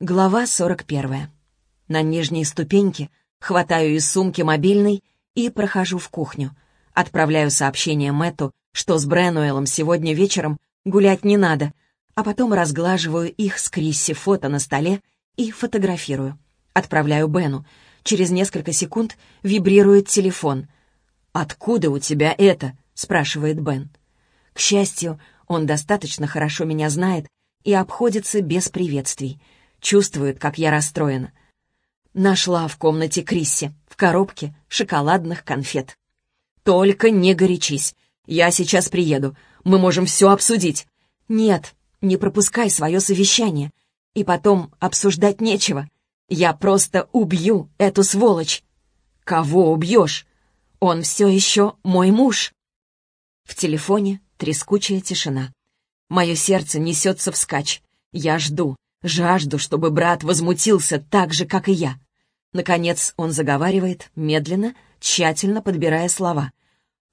Глава 41. На нижней ступеньке хватаю из сумки мобильный и прохожу в кухню. Отправляю сообщение Мэтту, что с Бренуэлом сегодня вечером гулять не надо, а потом разглаживаю их с Крисси фото на столе и фотографирую. Отправляю Бену. Через несколько секунд вибрирует телефон. «Откуда у тебя это?» — спрашивает Бен. К счастью, он достаточно хорошо меня знает и обходится без приветствий — чувствует, как я расстроена. Нашла в комнате Крисси, в коробке шоколадных конфет. «Только не горячись. Я сейчас приеду. Мы можем все обсудить». «Нет, не пропускай свое совещание. И потом обсуждать нечего. Я просто убью эту сволочь». «Кого убьешь? Он все еще мой муж». В телефоне трескучая тишина. Мое сердце несется вскачь. Я жду, Жажду, чтобы брат возмутился так же, как и я. Наконец он заговаривает, медленно, тщательно подбирая слова.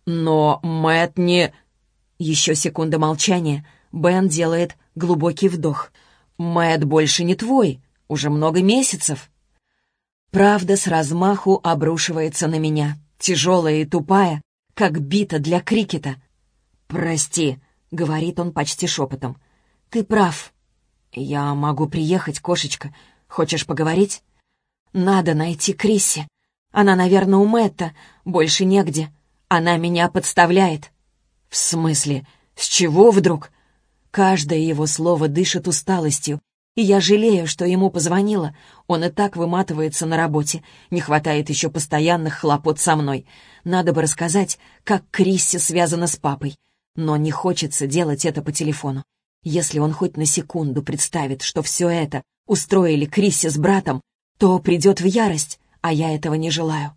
«Но Мэтт не...» Еще секунда молчания. Бен делает глубокий вдох. «Мэтт больше не твой. Уже много месяцев». Правда с размаху обрушивается на меня, тяжелая и тупая, как бита для крикета. «Прости», — говорит он почти шепотом. «Ты прав. «Я могу приехать, кошечка. Хочешь поговорить?» «Надо найти Крисси. Она, наверное, у Мэтта. Больше негде. Она меня подставляет». «В смысле? С чего вдруг?» Каждое его слово дышит усталостью, и я жалею, что ему позвонила. Он и так выматывается на работе. Не хватает еще постоянных хлопот со мной. Надо бы рассказать, как Крисси связана с папой. Но не хочется делать это по телефону. Если он хоть на секунду представит, что все это устроили Крисси с братом, то придет в ярость, а я этого не желаю.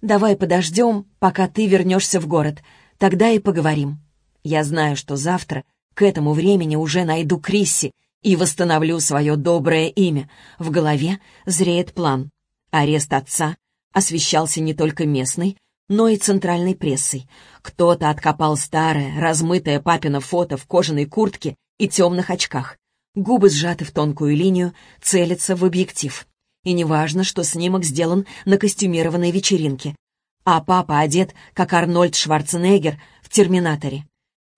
Давай подождем, пока ты вернешься в город, тогда и поговорим. Я знаю, что завтра к этому времени уже найду Крисси и восстановлю свое доброе имя. В голове зреет план. Арест отца освещался не только местной, но и центральной прессой. Кто-то откопал старое, размытое папино фото в кожаной куртке и темных очках. Губы сжаты в тонкую линию, целится в объектив. И неважно, что снимок сделан на костюмированной вечеринке. А папа одет, как Арнольд Шварценеггер в «Терминаторе».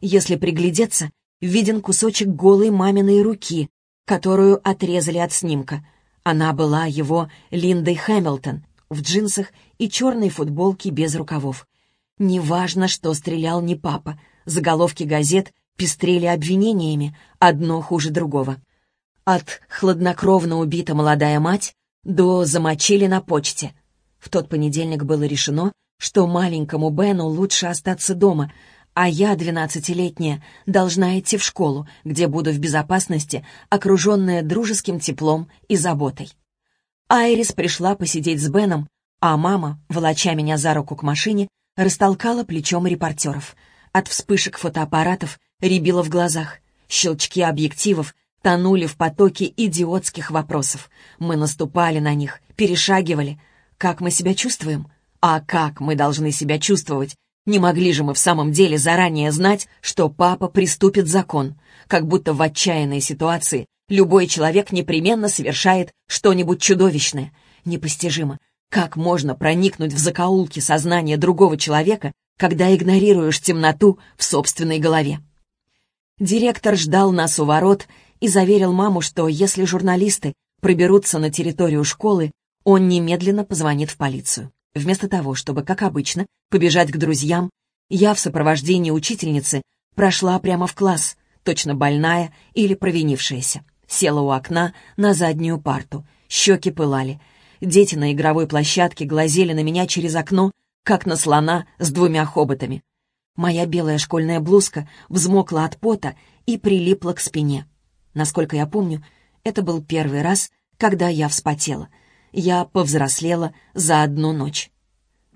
Если приглядеться, виден кусочек голой маминой руки, которую отрезали от снимка. Она была его Линдой Хэмилтон в джинсах и черной футболке без рукавов. Неважно, что стрелял не папа. Заголовки газет пестрели обвинениями, одно хуже другого. От «хладнокровно убита молодая мать» до «замочили на почте». В тот понедельник было решено, что маленькому Бену лучше остаться дома, а я, двенадцатилетняя, должна идти в школу, где буду в безопасности, окруженная дружеским теплом и заботой. Айрис пришла посидеть с Беном, а мама, волоча меня за руку к машине, растолкала плечом репортеров. От вспышек фотоаппаратов рябило в глазах. Щелчки объективов тонули в потоке идиотских вопросов. Мы наступали на них, перешагивали. Как мы себя чувствуем? А как мы должны себя чувствовать? Не могли же мы в самом деле заранее знать, что папа приступит закон, как будто в отчаянной ситуации любой человек непременно совершает что-нибудь чудовищное. Непостижимо. Как можно проникнуть в закоулки сознания другого человека, когда игнорируешь темноту в собственной голове? Директор ждал нас у ворот и заверил маму, что если журналисты проберутся на территорию школы, он немедленно позвонит в полицию. Вместо того, чтобы, как обычно, побежать к друзьям, я в сопровождении учительницы прошла прямо в класс, точно больная или провинившаяся. Села у окна на заднюю парту. Щеки пылали. Дети на игровой площадке глазели на меня через окно, как на слона с двумя хоботами. Моя белая школьная блузка взмокла от пота и прилипла к спине. Насколько я помню, это был первый раз, когда я вспотела. Я повзрослела за одну ночь.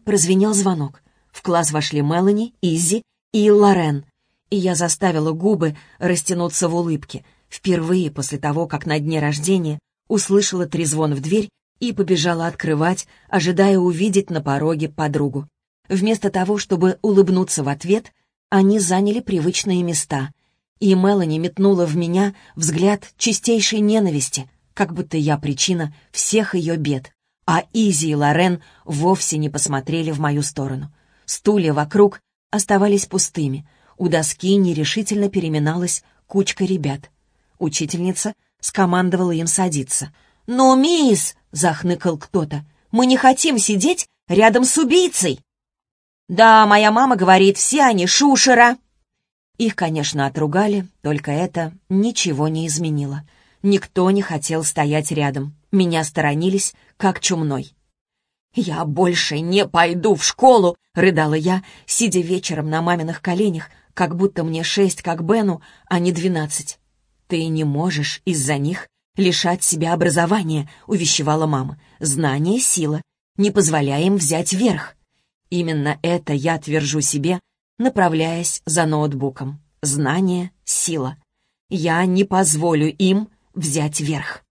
Прозвенел звонок. В класс вошли Мелани, Изи и Лорен, и я заставила губы растянуться в улыбке, впервые после того, как на дне рождения услышала трезвон в дверь и побежала открывать, ожидая увидеть на пороге подругу. Вместо того, чтобы улыбнуться в ответ, они заняли привычные места, и Мелани метнула в меня взгляд чистейшей ненависти. как будто я причина всех ее бед, а Изи и Лорен вовсе не посмотрели в мою сторону. Стулья вокруг оставались пустыми, у доски нерешительно переминалась кучка ребят. Учительница скомандовала им садиться. «Ну, мисс!» — захныкал кто-то. «Мы не хотим сидеть рядом с убийцей!» «Да, моя мама говорит, все они шушера!» Их, конечно, отругали, только это ничего не изменило. Никто не хотел стоять рядом. Меня сторонились, как чумной. «Я больше не пойду в школу!» — рыдала я, сидя вечером на маминых коленях, как будто мне шесть, как Бену, а не двенадцать. «Ты не можешь из-за них лишать себя образования», — увещевала мама. «Знание — сила. Не позволяй им взять верх». Именно это я твержу себе, направляясь за ноутбуком. Знание — сила. Я не позволю им взять верх.